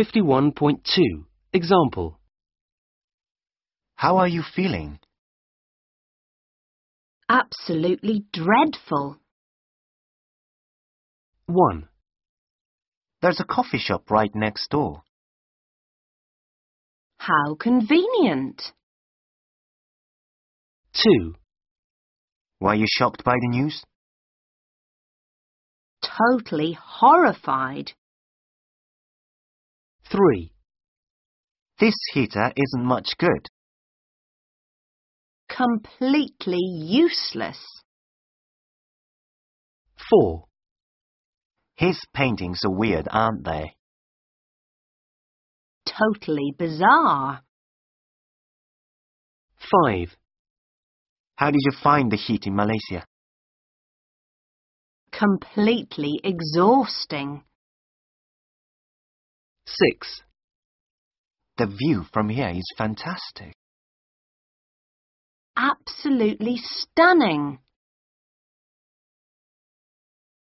51.2 Example How are you feeling? Absolutely dreadful. 1, There's a coffee shop right next door. How convenient. 2, Were you shocked by the news? Totally horrified. 3, This heater isn't much good. Completely useless. 4, His paintings are weird, aren't they? Totally bizarre. 5, How did you find the heat in Malaysia? Completely exhausting. 6, The view from here is fantastic. Absolutely stunning.